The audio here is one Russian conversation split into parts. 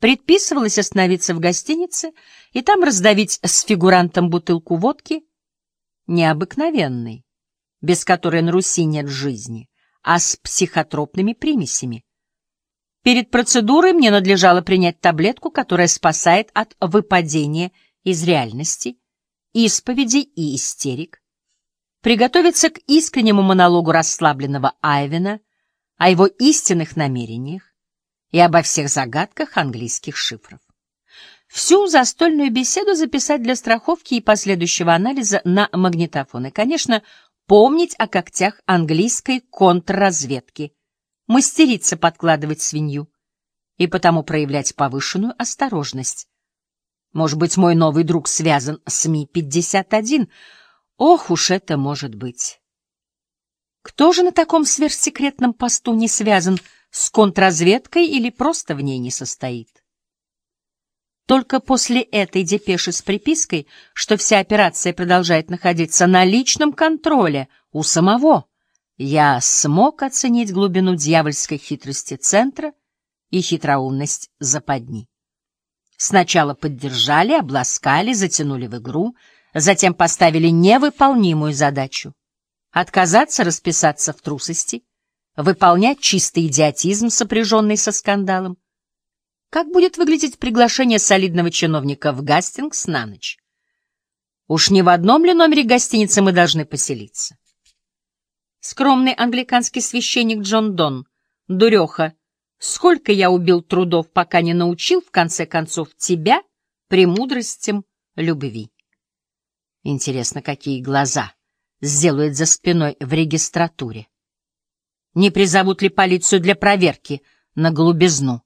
Предписывалось остановиться в гостинице и там раздавить с фигурантом бутылку водки необыкновенной, без которой на Руси нет жизни, а с психотропными примесями. Перед процедурой мне надлежало принять таблетку, которая спасает от выпадения из реальности, исповеди и истерик, приготовиться к искреннему монологу расслабленного Айвена о его истинных намерениях, и обо всех загадках английских шифров. Всю застольную беседу записать для страховки и последующего анализа на магнитофон. И, конечно, помнить о когтях английской контрразведки, мастериться подкладывать свинью и потому проявлять повышенную осторожность. Может быть, мой новый друг связан с Ми-51? Ох уж это может быть! Кто же на таком сверхсекретном посту не связан с с контрразведкой или просто в ней не состоит. Только после этой депеши с припиской, что вся операция продолжает находиться на личном контроле у самого, я смог оценить глубину дьявольской хитрости центра и хитроумность западни. Сначала поддержали, обласкали, затянули в игру, затем поставили невыполнимую задачу — отказаться расписаться в трусости — выполнять чистый идиотизм, сопряженный со скандалом? Как будет выглядеть приглашение солидного чиновника в Гастингс на ночь? Уж не в одном ли номере гостиницы мы должны поселиться? Скромный англиканский священник Джон Дон, дуреха, сколько я убил трудов, пока не научил, в конце концов, тебя премудростям любви. Интересно, какие глаза сделают за спиной в регистратуре. Не призовут ли полицию для проверки на голубизну?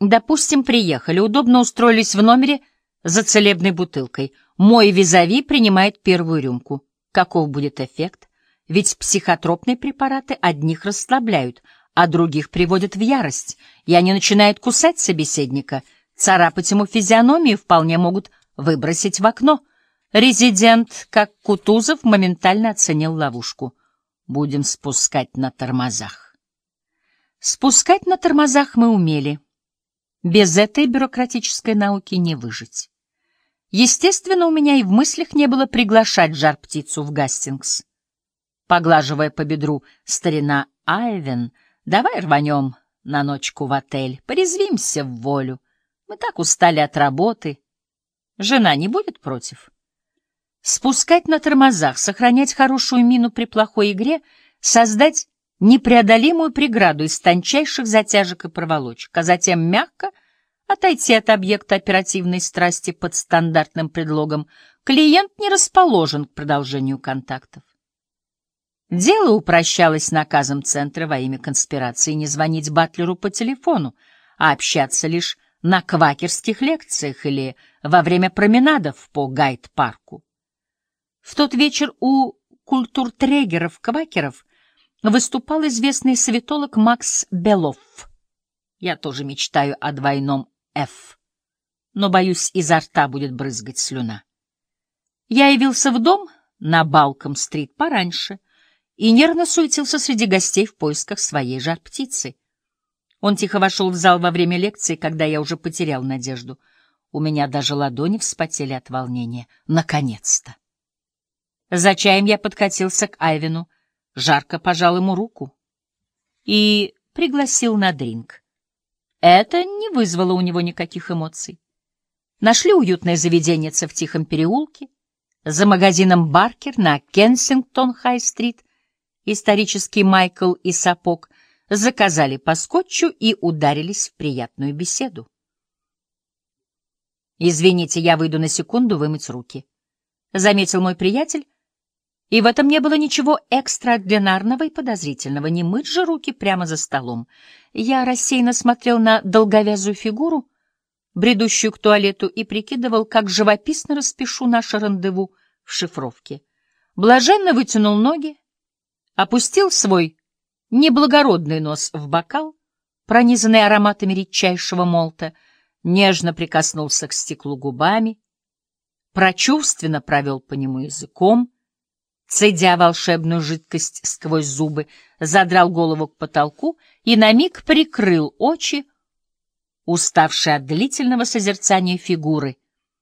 Допустим, приехали, удобно устроились в номере за целебной бутылкой. Мой визави принимает первую рюмку. Каков будет эффект? Ведь психотропные препараты одних расслабляют, а других приводят в ярость, и они начинают кусать собеседника, царапать ему физиономию вполне могут выбросить в окно. Резидент, как Кутузов, моментально оценил ловушку — Будем спускать на тормозах. Спускать на тормозах мы умели. Без этой бюрократической науки не выжить. Естественно, у меня и в мыслях не было приглашать жар-птицу в Гастингс. Поглаживая по бедру старина Айвен, давай рванем на ночку в отель, порезвимся в волю. Мы так устали от работы. Жена не будет против? Спускать на тормозах, сохранять хорошую мину при плохой игре, создать непреодолимую преграду из тончайших затяжек и проволочек, а затем мягко отойти от объекта оперативной страсти под стандартным предлогом «клиент не расположен к продолжению контактов». Дело упрощалось наказом Центра во имя конспирации не звонить Батлеру по телефону, а общаться лишь на квакерских лекциях или во время променадов по гайд-парку. В тот вечер у культуртрегеров-квакеров выступал известный советолог Макс Белов. Я тоже мечтаю о двойном «Ф», но, боюсь, изо рта будет брызгать слюна. Я явился в дом на Балком-стрит пораньше и нервно суетился среди гостей в поисках своей жар-птицы. Он тихо вошел в зал во время лекции, когда я уже потерял надежду. У меня даже ладони вспотели от волнения. Наконец-то! За чаем я подкатился к Айвину, жарко пожал ему руку и пригласил на дринг. Это не вызвало у него никаких эмоций. Нашли уютное заведение в тихом переулке, за магазином «Баркер» на Кенсингтон-Хай-стрит, исторический Майкл и сапог, заказали по скотчу и ударились в приятную беседу. «Извините, я выйду на секунду вымыть руки», — заметил мой приятель, и в этом не было ничего экстраординарного и подозрительного, не мыть же руки прямо за столом. Я рассеянно смотрел на долговязую фигуру, бредущую к туалету, и прикидывал, как живописно распишу наше рандеву в шифровке. Блаженно вытянул ноги, опустил свой неблагородный нос в бокал, пронизанный ароматами редчайшего молта, нежно прикоснулся к стеклу губами, прочувственно провел по нему языком — цедя волшебную жидкость сквозь зубы, задрал голову к потолку и на миг прикрыл очи, уставший от длительного созерцания фигуры —